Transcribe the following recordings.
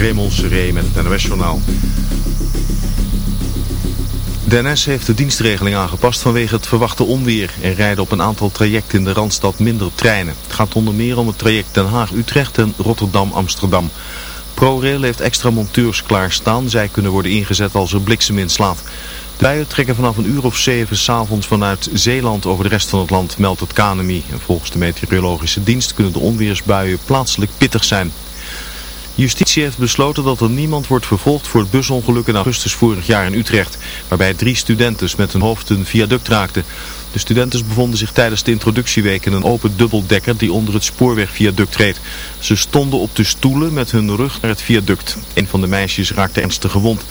Raymond Seré met het NOS-journaal. De NS heeft de dienstregeling aangepast vanwege het verwachte onweer. Er rijden op een aantal trajecten in de Randstad minder treinen. Het gaat onder meer om het traject Den Haag-Utrecht en Rotterdam-Amsterdam. ProRail heeft extra monteurs klaarstaan. Zij kunnen worden ingezet als er bliksem inslaat. De buien trekken vanaf een uur of zeven s'avonds vanuit Zeeland over de rest van het land, meldt het KNMI. En volgens de meteorologische dienst kunnen de onweersbuien plaatselijk pittig zijn. Justitie heeft besloten dat er niemand wordt vervolgd voor het busongeluk in augustus vorig jaar in Utrecht, waarbij drie studenten met hun hoofd een viaduct raakten. De studenten bevonden zich tijdens de introductieweek in een open dubbeldekker die onder het spoorwegviaduct reed. Ze stonden op de stoelen met hun rug naar het viaduct. Een van de meisjes raakte ernstig gewond.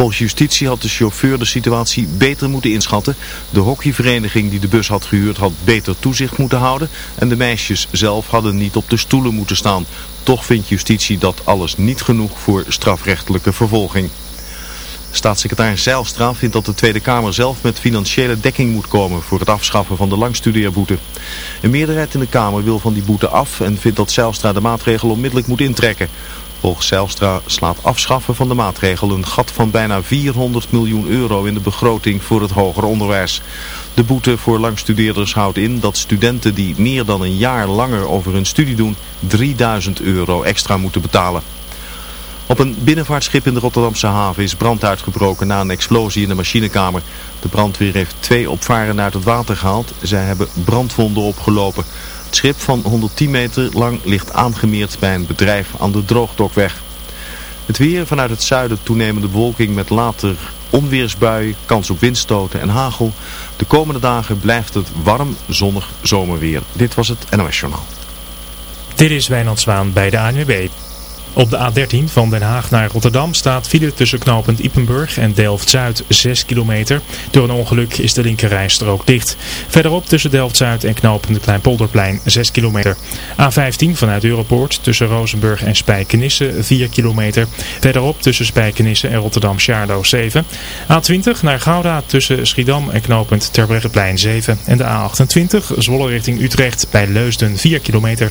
Volgens justitie had de chauffeur de situatie beter moeten inschatten. De hockeyvereniging die de bus had gehuurd had beter toezicht moeten houden. En de meisjes zelf hadden niet op de stoelen moeten staan. Toch vindt justitie dat alles niet genoeg voor strafrechtelijke vervolging. Staatssecretaris Zeilstra vindt dat de Tweede Kamer zelf met financiële dekking moet komen voor het afschaffen van de langstudeerboete. Een meerderheid in de Kamer wil van die boete af en vindt dat Zeilstra de maatregel onmiddellijk moet intrekken. Volgens Zijlstra slaat afschaffen van de maatregel een gat van bijna 400 miljoen euro in de begroting voor het hoger onderwijs. De boete voor langstudeerders houdt in dat studenten die meer dan een jaar langer over hun studie doen 3000 euro extra moeten betalen. Op een binnenvaartschip in de Rotterdamse haven is brand uitgebroken na een explosie in de machinekamer. De brandweer heeft twee opvarenden uit het water gehaald. Zij hebben brandwonden opgelopen. Het schip van 110 meter lang ligt aangemeerd bij een bedrijf aan de Droogdokweg. Het weer vanuit het zuiden toenemende bewolking met later onweersbui, kans op windstoten en hagel. De komende dagen blijft het warm, zonnig zomerweer. Dit was het NOS Journaal. Dit is Wijnand Zwaan bij de ANWB. Op de A13 van Den Haag naar Rotterdam staat file tussen knooppunt Ippenburg en Delft-Zuid 6 kilometer. Door een ongeluk is de linkerrijstrook dicht. Verderop tussen Delft-Zuid en knooppunt Kleinpolderplein 6 kilometer. A15 vanuit Europoort tussen Rozenburg en Spijkenisse 4 kilometer. Verderop tussen Spijkenisse en Rotterdam-Charlo 7. A20 naar Gouda tussen Schiedam en knooppunt Terbrechtseplein 7. En de A28 Zwolle richting Utrecht bij Leusden 4 kilometer.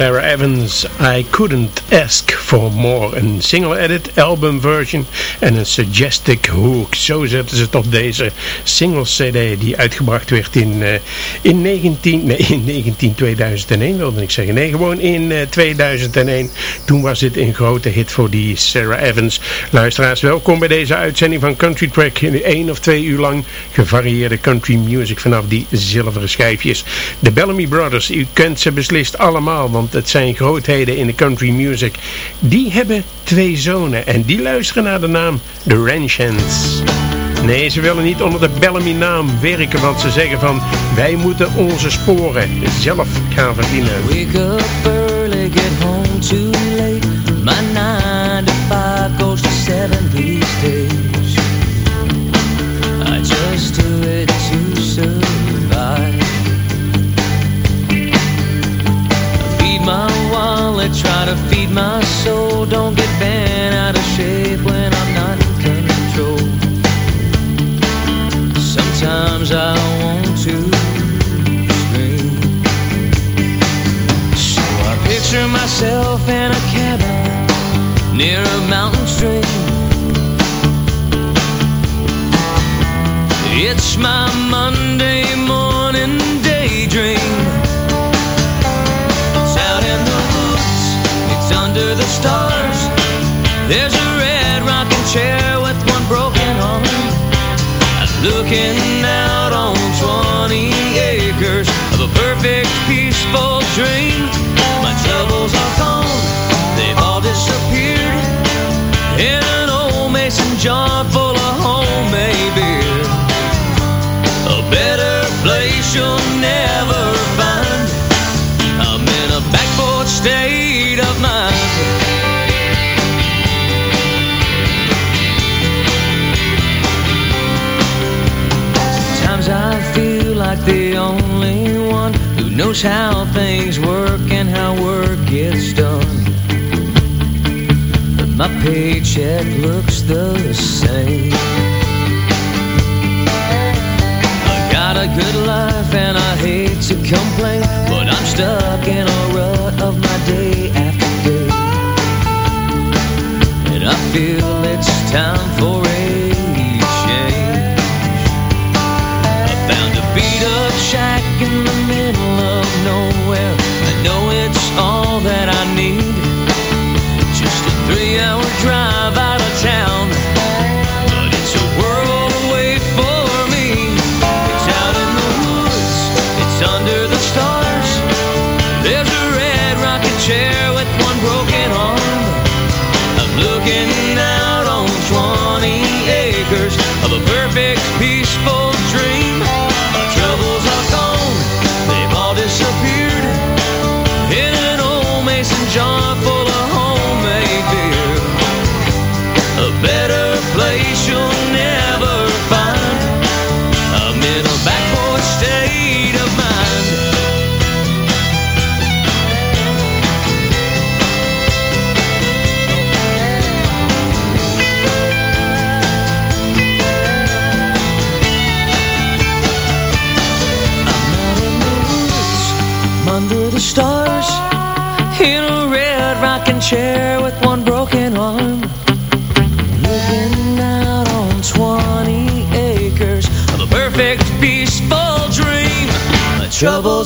Sarah Evans, I Couldn't Ask For More. Een single edit, album version en een suggestic hook. Zo zetten ze op deze single cd die uitgebracht werd in, uh, in 19, nee, in 19 2001 wilde ik zeggen. Nee, gewoon in uh, 2001. Toen was dit een grote hit voor die Sarah Evans. Luisteraars, welkom bij deze uitzending van Country Track. Één of twee uur lang gevarieerde country music vanaf die zilveren schijfjes. De Bellamy Brothers, u kent ze beslist allemaal, want het zijn grootheden in de country music. Die hebben twee zonen en die luisteren naar de naam The Ranchans. Nee, ze willen niet onder de Bellamy naam werken, want ze zeggen van wij moeten onze sporen zelf gaan verdienen. Wake up early, get home too late. My 9 to 5 goes to 7 wallet, try to feed my soul. Don't get bent out of shape when I'm not in control. Sometimes I want to scream. So I picture myself in a cabin near a mountain stream. It's my Monday morning daydream. Under the stars. There's a red rocking chair with one broken arm. I'm looking out on 20 acres of a perfect peaceful dream. My troubles are gone, they've all disappeared. In an old mason jar full of homemade beer. A better place you'll knows how things work and how work gets done. But my paycheck looks the same. I got a good life and I hate to complain, but I'm stuck in a rut of my day after day. And I feel it's time for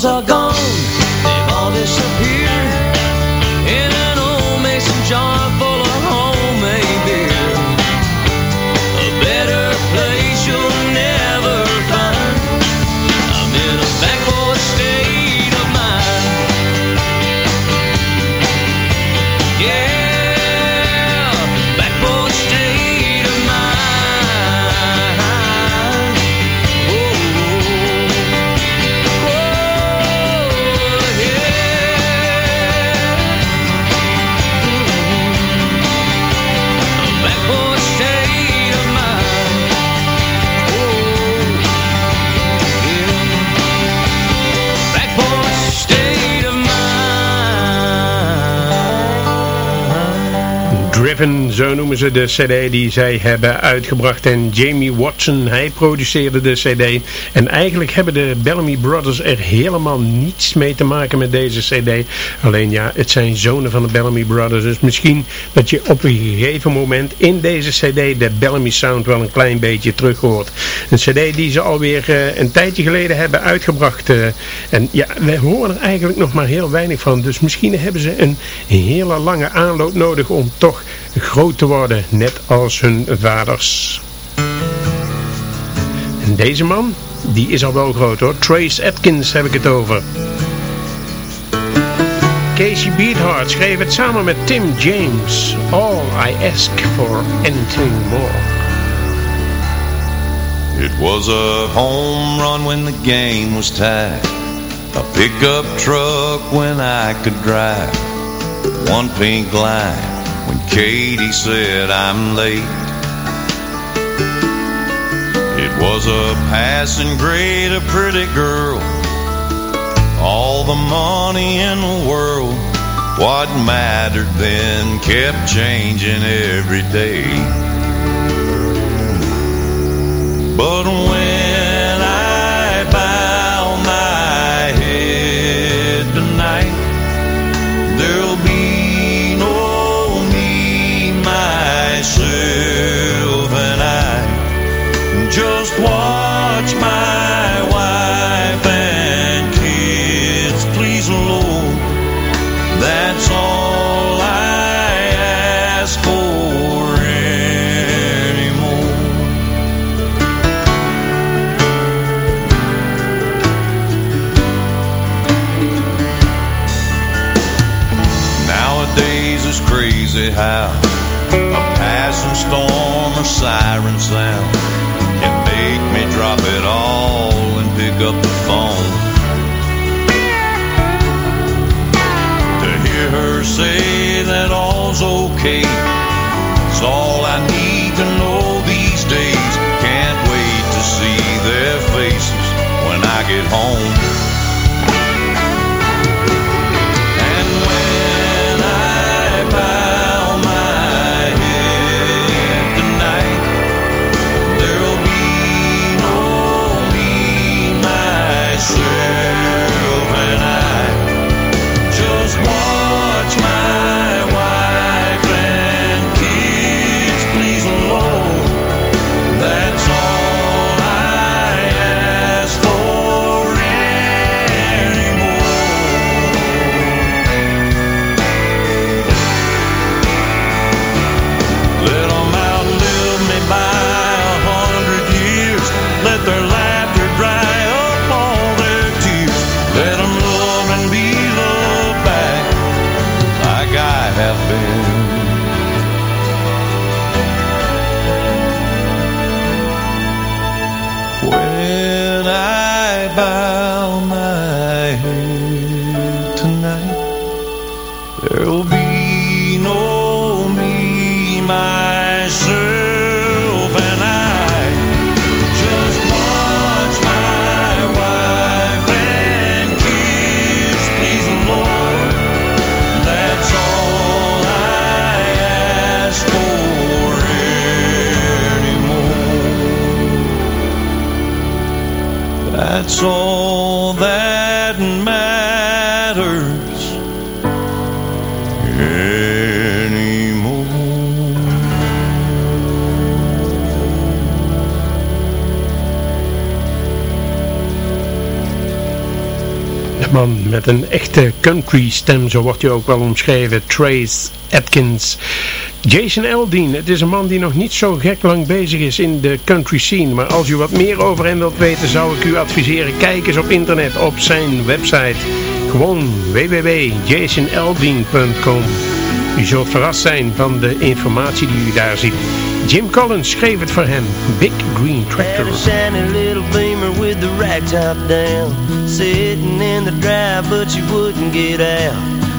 are gone, Zo noemen ze de cd die zij hebben uitgebracht. En Jamie Watson, hij produceerde de cd. En eigenlijk hebben de Bellamy Brothers er helemaal niets mee te maken met deze cd. Alleen ja, het zijn zonen van de Bellamy Brothers. Dus misschien dat je op een gegeven moment in deze cd de Bellamy Sound wel een klein beetje terug hoort. Een cd die ze alweer uh, een tijdje geleden hebben uitgebracht. Uh, en ja, we horen er eigenlijk nog maar heel weinig van. Dus misschien hebben ze een hele lange aanloop nodig om toch groot te worden, net als hun vaders. En deze man, die is al wel groot hoor. Trace Atkins heb ik het over. Casey Beathard schreef het samen met Tim James. All I ask for anything more. It was a home run when the game was tied. A pickup truck when I could drive. One pink line when Katie said I'm late. It was a passing grade, a pretty girl. All the money in the world. What mattered then kept changing every day. But when een echte country stem, zo wordt hij ook wel omschreven. Trace Atkins. Jason Aldean, het is een man die nog niet zo gek lang bezig is in de country scene. Maar als u wat meer over hem wilt weten, zou ik u adviseren, kijk eens op internet op zijn website. Gewoon www.jasonaldean.com U zult verrast zijn van de informatie die u daar ziet. Jim Collins schreef het voor hem. Big Green Tractor. Beamer with the rag top down. Sitting in the drive but she wouldn't get out.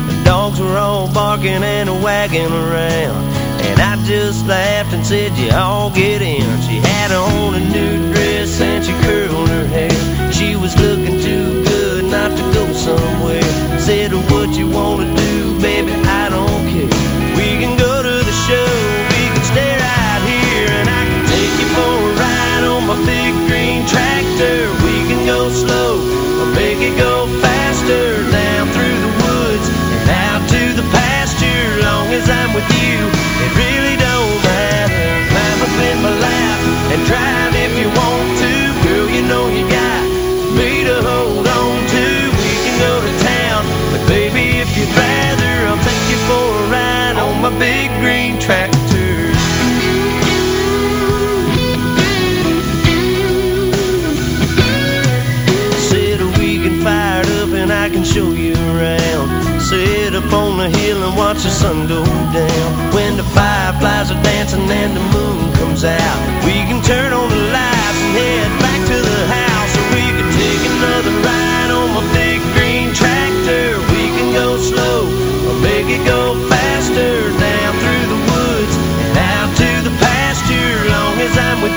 The dogs were all barking and wagging around. And I just laughed and said you all get in. She had on a new dress and she curled her hair. She was looking too good not to go somewhere. Said what you wanna do baby can go slow or make it go faster down through the woods and out to the pasture. Long as I'm with you, it really don't matter. Climb up in my lap and drive if you want to. Girl, you know you got me to hold on to. We can go to town, but baby, if you'd rather, I'll take you for a ride on my big green tractor. Show you around. Sit up on the hill and watch the sun go down. When the fireflies are dancing and the moon comes out, we can turn on the lights and head back to the house. Or we can take another ride on my big green tractor. We can go slow or make it go faster down through the woods and out to the pasture. Long as I'm with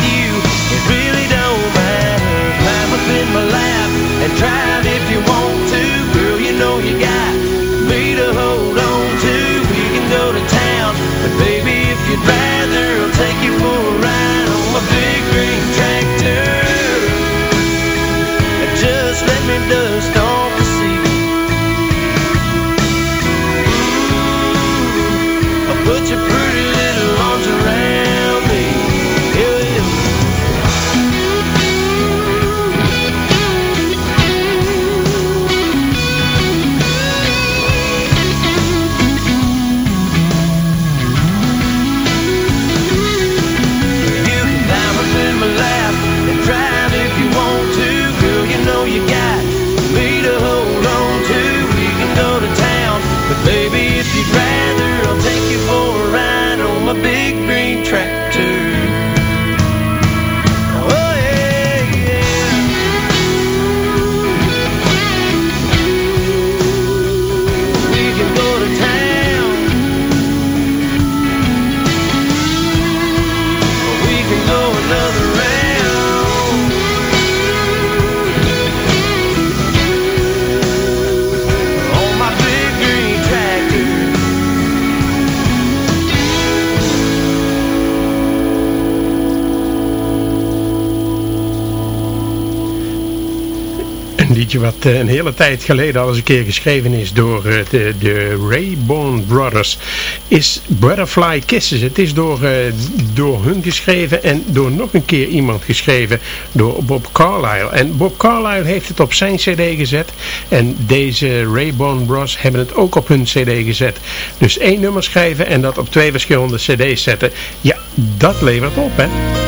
Eh, een hele tijd geleden al eens een keer geschreven is door eh, de, de Rayborn Brothers. Is Butterfly Kisses. Het is door, eh, door hun geschreven en door nog een keer iemand geschreven. Door Bob Carlyle. En Bob Carlyle heeft het op zijn cd gezet. En deze Rayborn Bros hebben het ook op hun cd gezet. Dus één nummer schrijven en dat op twee verschillende cd's zetten. Ja, dat levert op hè.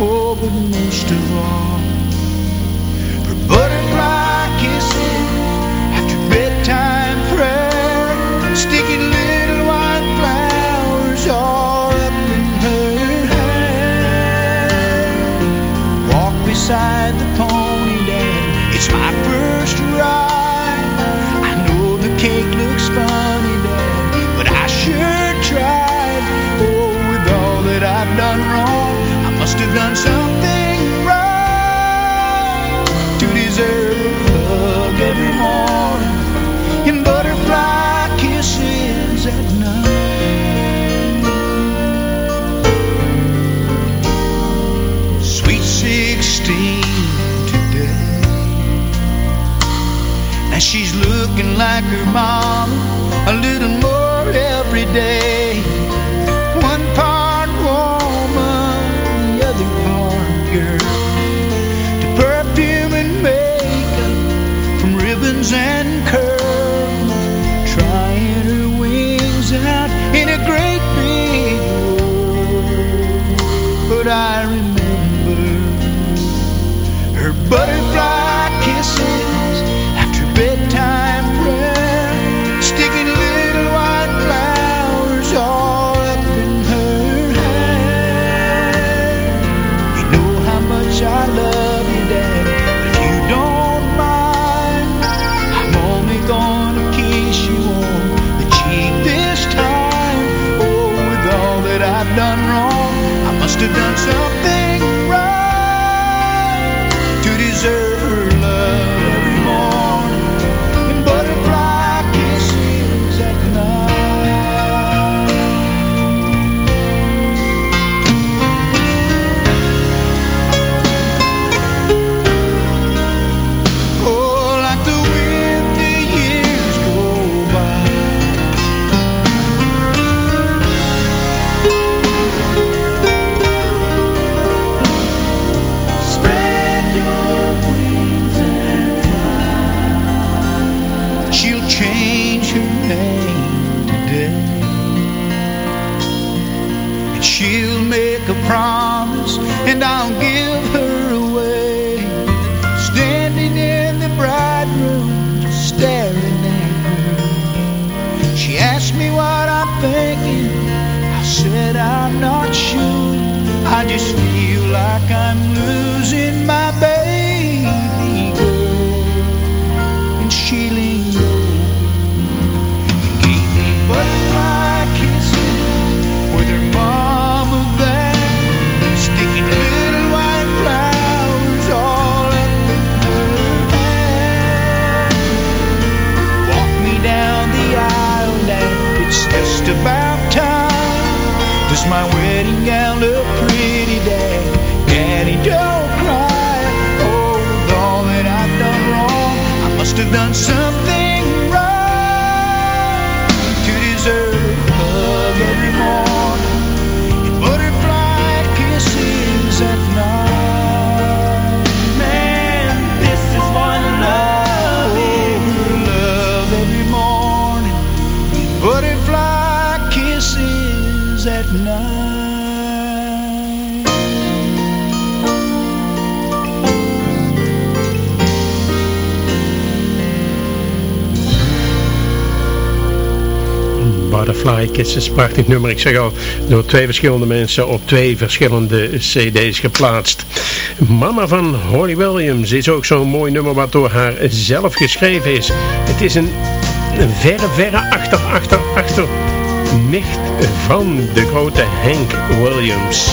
But most of all, looking like her mom a little more every day. Het is een prachtig nummer. Ik zeg al, door twee verschillende mensen op twee verschillende cd's geplaatst. Mama van Holly Williams is ook zo'n mooi nummer wat door haar zelf geschreven is. Het is een, verre, verre achter, achter, achter nicht van de grote Hank Williams.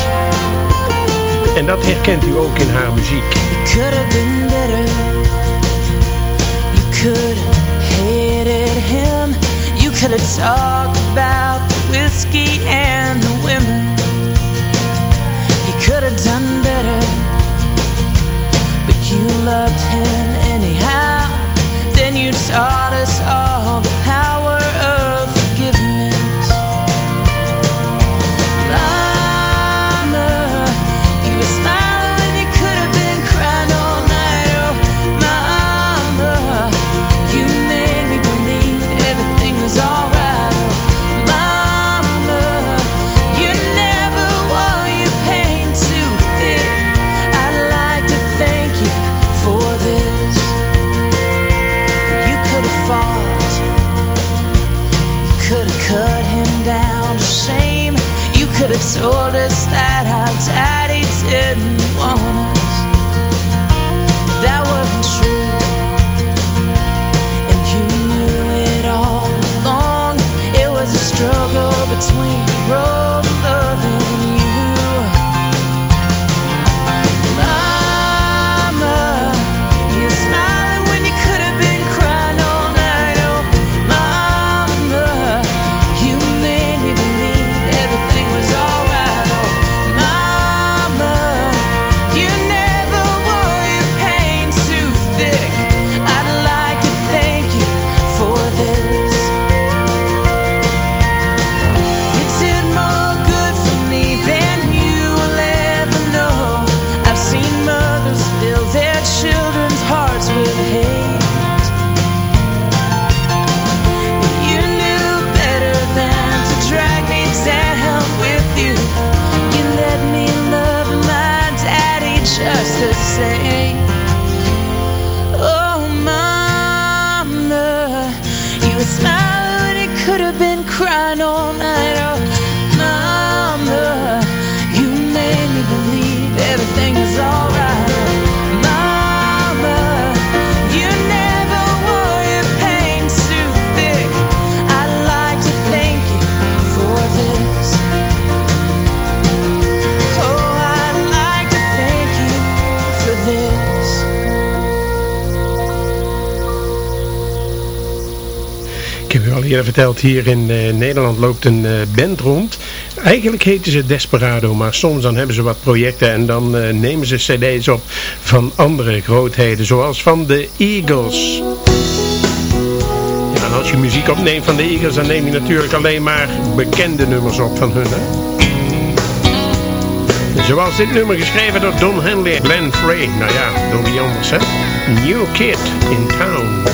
En dat herkent u ook in haar muziek. Could have been better. You could have hated him. You could have talked about whiskey and the women. You could have done better, but you loved him anyhow. Then you taught us all the power. Eerder verteld, hier in eh, Nederland loopt een eh, band rond. Eigenlijk heten ze Desperado, maar soms dan hebben ze wat projecten en dan eh, nemen ze cd's op van andere grootheden, zoals van de Eagles. Ja, en als je muziek opneemt van de Eagles, dan neem je natuurlijk alleen maar bekende nummers op van hun. Zoals dit nummer geschreven door Don Henley en Glenn Frey. Nou ja, door wie anders hè? New Kid in Town.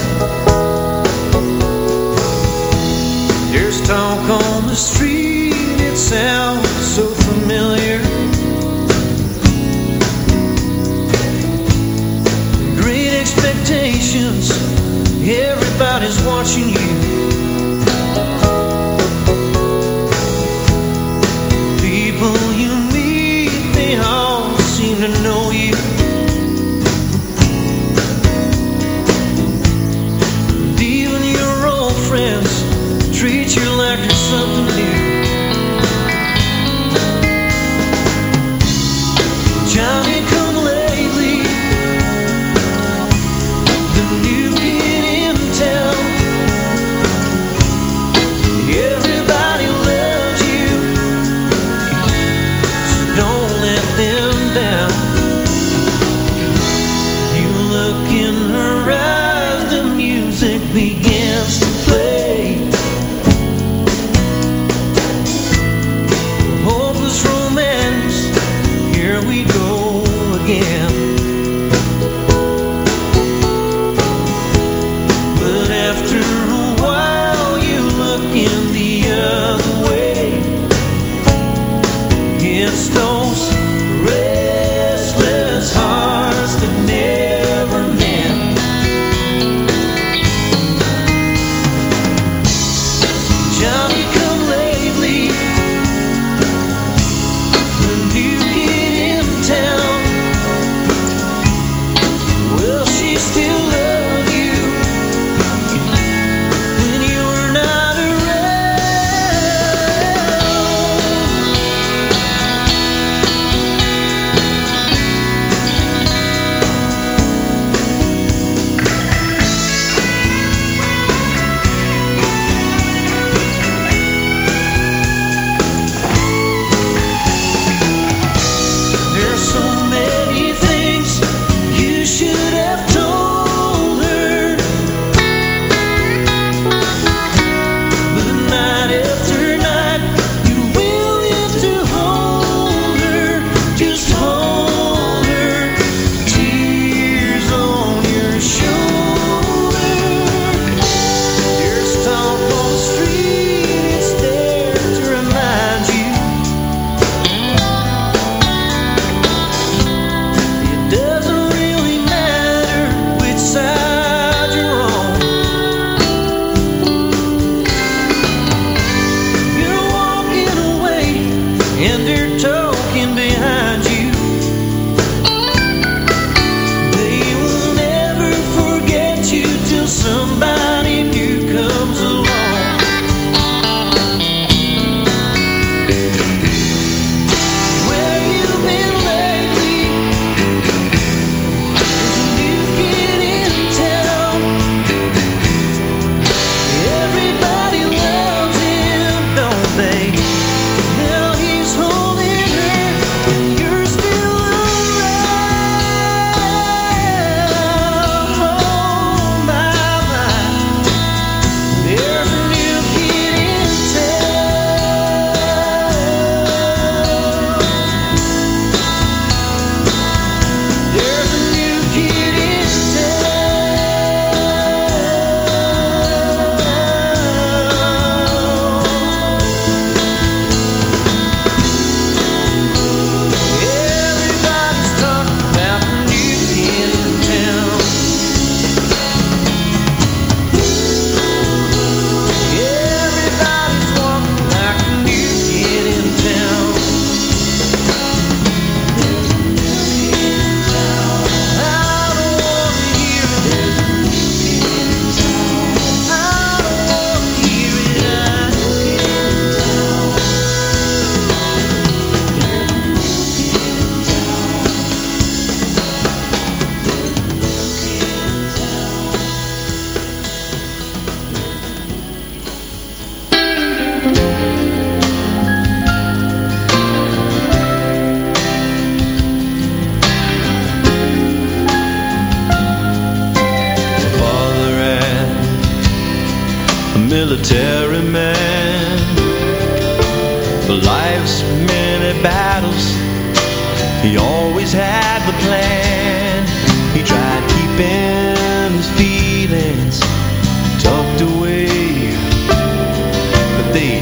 Talk on the street, it sounds so familiar. Great expectations, everybody's watching you. People you meet, they all seem to know you like something new. Johnny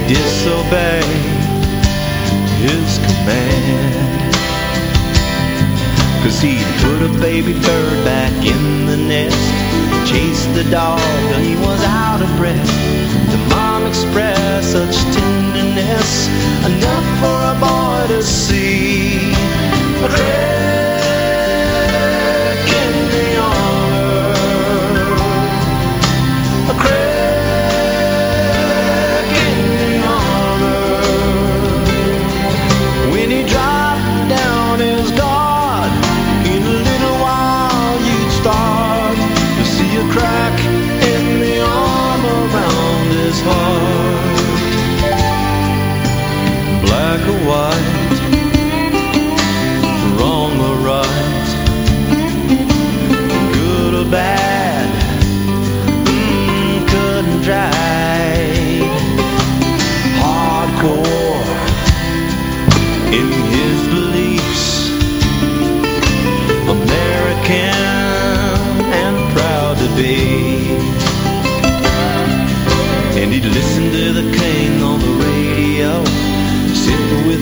disobey his command. Cause he'd put a baby bird back in the nest Chased the dog till he was out of breath The mom expressed such tenderness Enough for a boy to see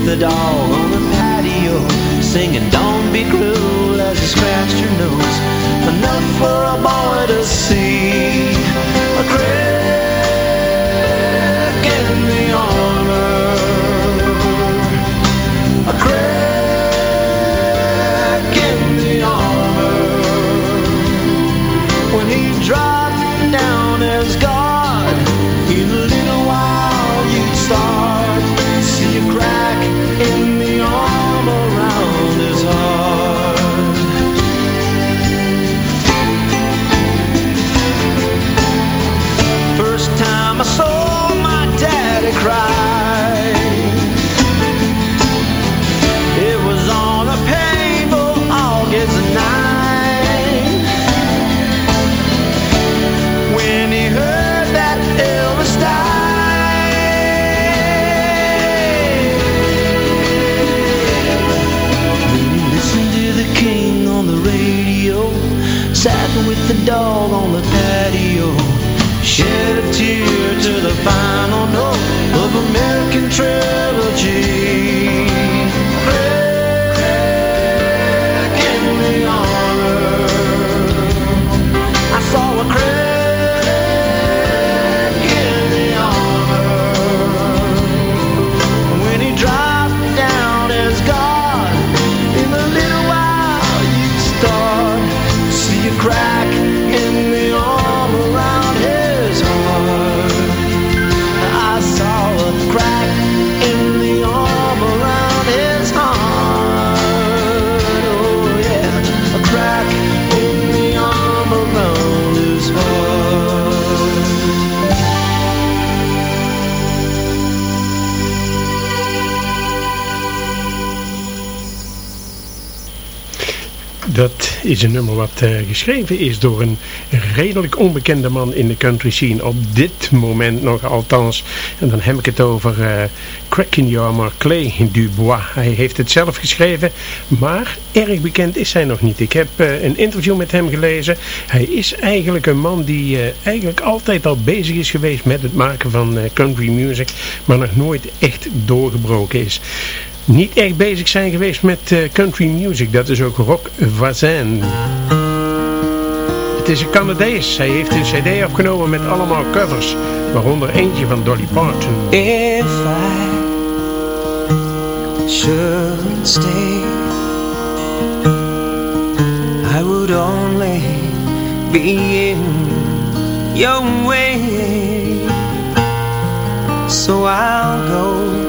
the dog on the patio Singing don't be cruel as he scratched her nose. Enough for a boy is een nummer wat eh, geschreven is door een redelijk onbekende man in de country scene. Op dit moment nog althans. En dan heb ik het over eh Crack in Your Armor, Clay Dubois. Hij heeft het zelf geschreven, maar erg bekend is hij nog niet. Ik heb eh, een interview met hem gelezen. Hij is eigenlijk een man die eigenlijk altijd al bezig is geweest met het maken van country music. Maar nog nooit echt doorgebroken is niet echt bezig zijn geweest met eh, country music. Dat is ook Rock Voisin. Het is een Canadees. Hij heeft een cd opgenomen met allemaal covers. Waaronder eentje van Dolly Parton. If stay, I would only be in your way. So I'll go,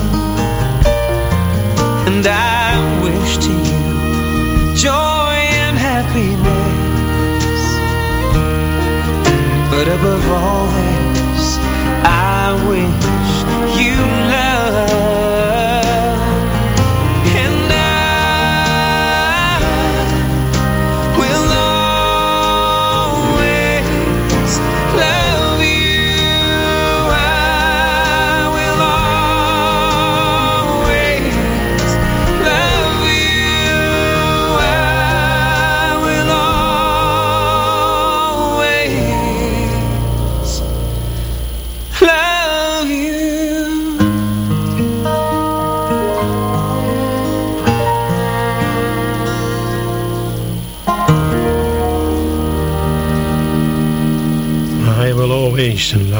But above all this, I wish.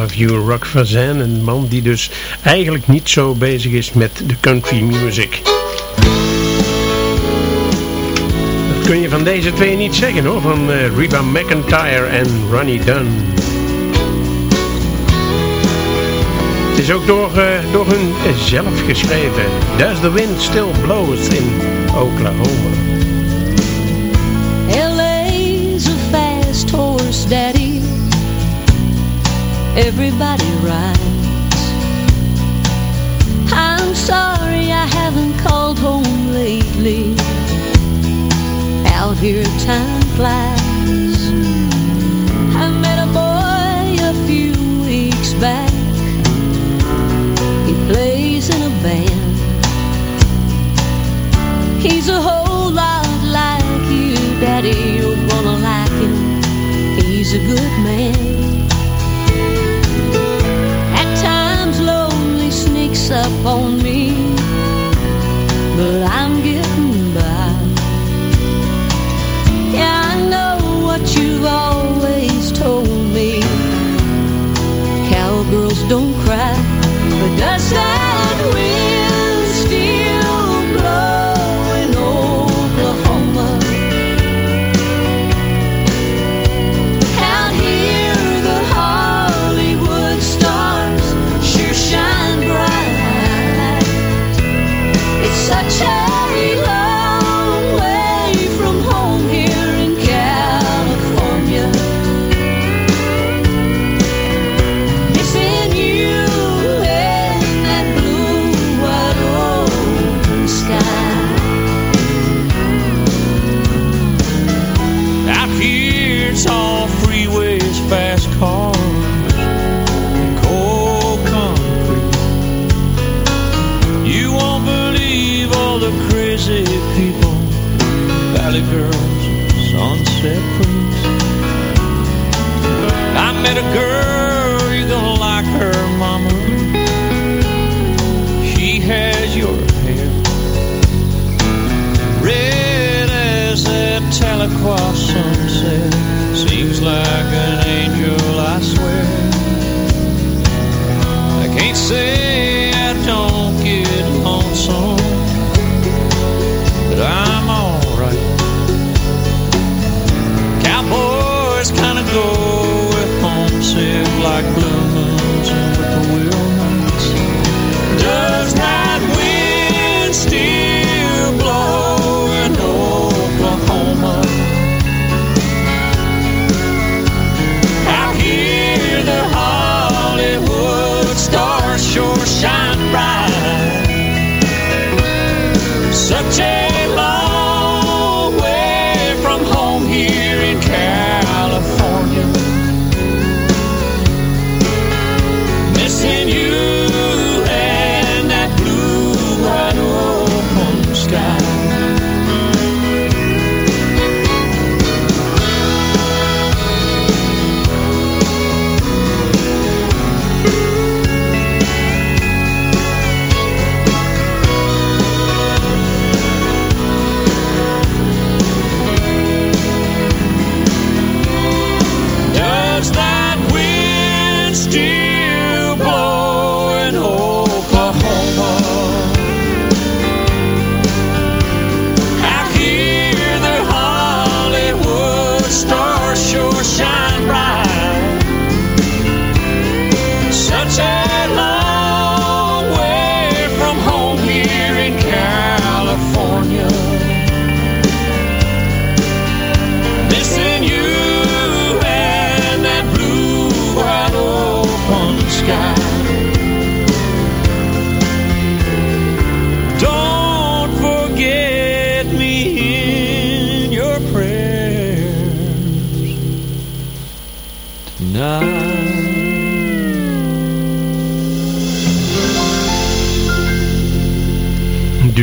Love You, Rock Fazan. Een man die dus eigenlijk niet zo bezig is met de country music. Dat kun je van deze twee niet zeggen hoor, van eh, Reba McIntyre en Ronnie Dunn. Het is ook door, eh, door hun zelf geschreven. Does the wind still blows in Oklahoma? everybody rides. I'm sorry I haven't called home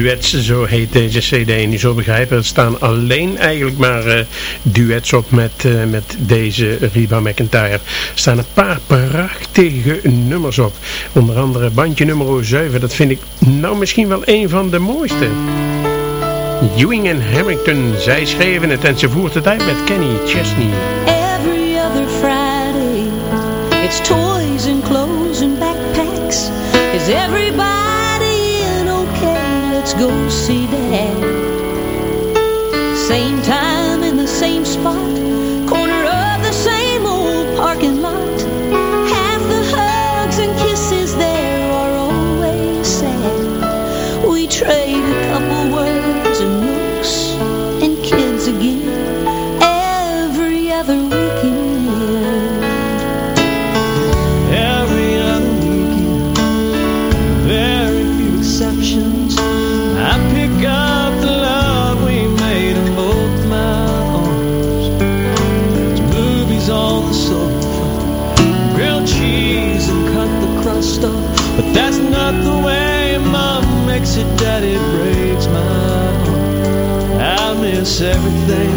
duets, zo heet deze cd. En je zult begrijpen, er staan alleen eigenlijk maar eh, duets op met, eh, met deze Reba McIntyre. Er staan een paar prachtige nummers op. Onder andere bandje nummer 7, dat vind ik nou misschien wel een van de mooiste. Ewing en Harrington, zij schreven het en ze voert het uit met Kenny Chesney. Every other Friday, it's toys and clothes and backpacks. Is everybody go see Dad. Same time in the same spot, everything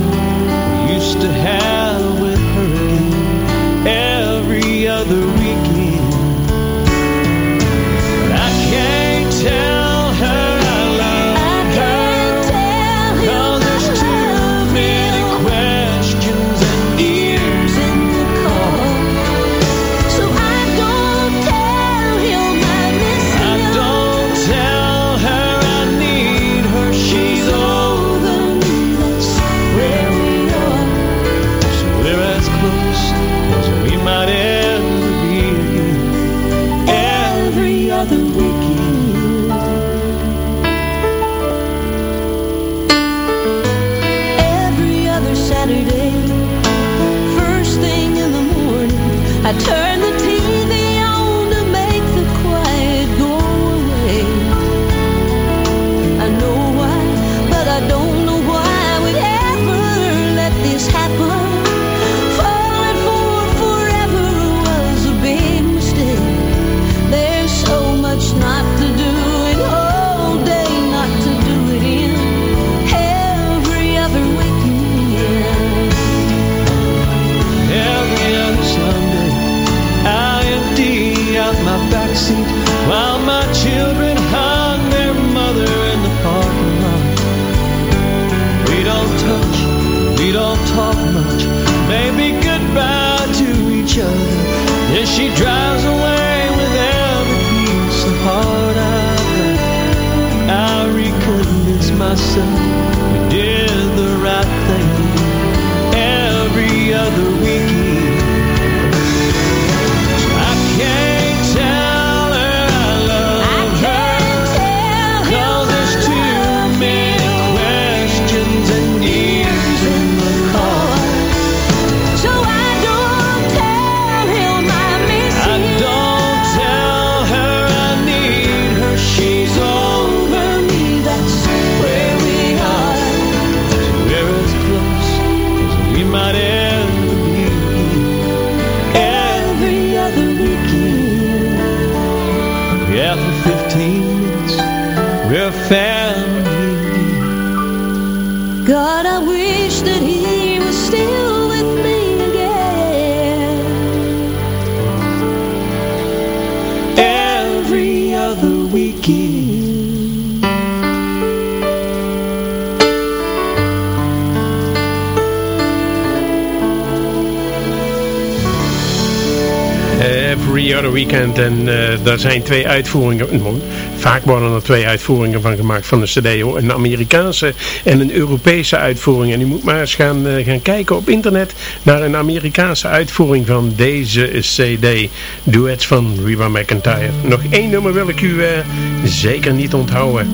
Weekend. En eh, daar zijn twee uitvoeringen. Vaak worden er twee uitvoeringen van gemaakt van de cd. Hoor. Een Amerikaanse en een Europese uitvoering. En u moet maar eens gaan, eh, gaan kijken op internet naar een Amerikaanse uitvoering van deze cd. Duets van Reba McIntyre. Nog één nummer wil ik u eh, zeker niet onthouden.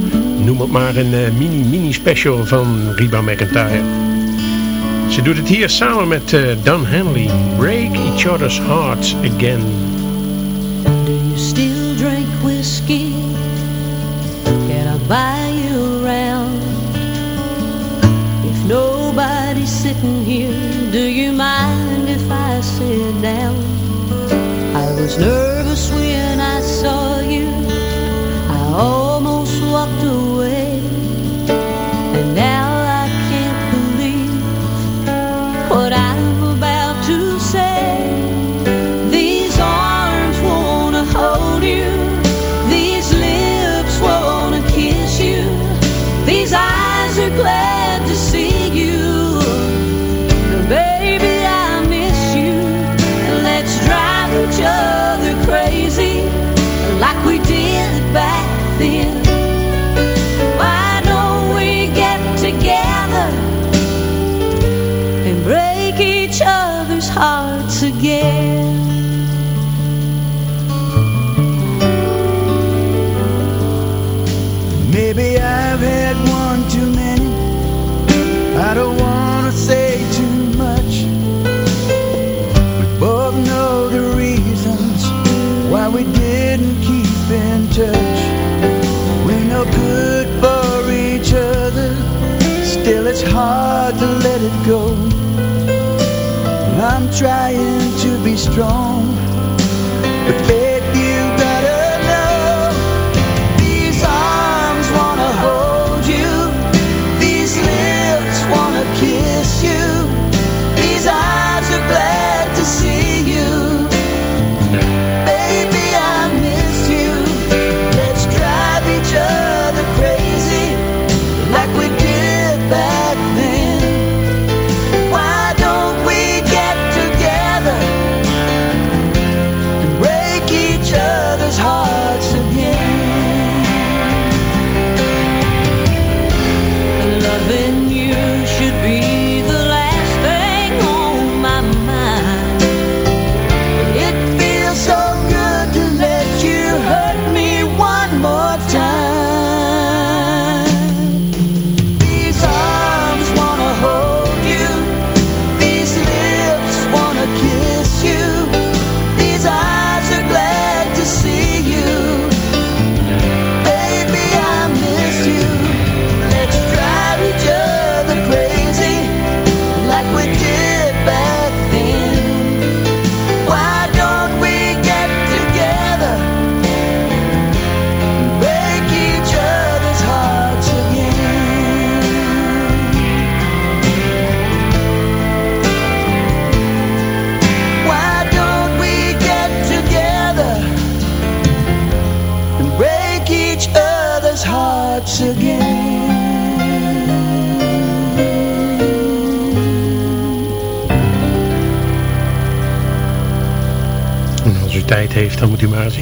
Noem het maar een eh, mini-mini special van Reba McIntyre. Ze doet het hier samen met eh, Don Henley. Break each other's hearts again. Still drink whiskey? Can I buy you around? If nobody's sitting here, do you mind if I sit down? I was nervous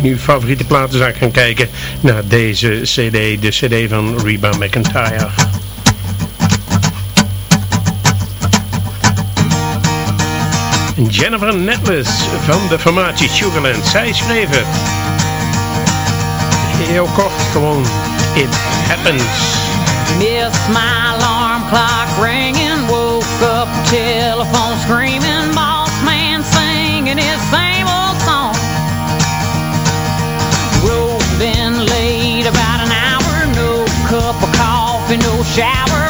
nu favoriete platenzaak gaan kijken naar deze cd, de cd van Reba McIntyre. Jennifer Netless van de formatie Sugarland. Zij schreef. Heel kort gewoon. It happens. Miss my alarm clock ringing. Woke up telephone screaming. shower.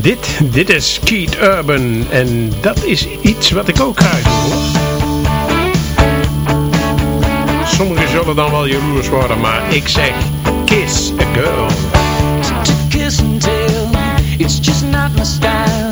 Dit, dit is Keith Urban en dat is iets wat ik ook ga doen. Sommigen zullen dan wel jaloers worden, maar ik zeg kiss a girl. It's just not my style.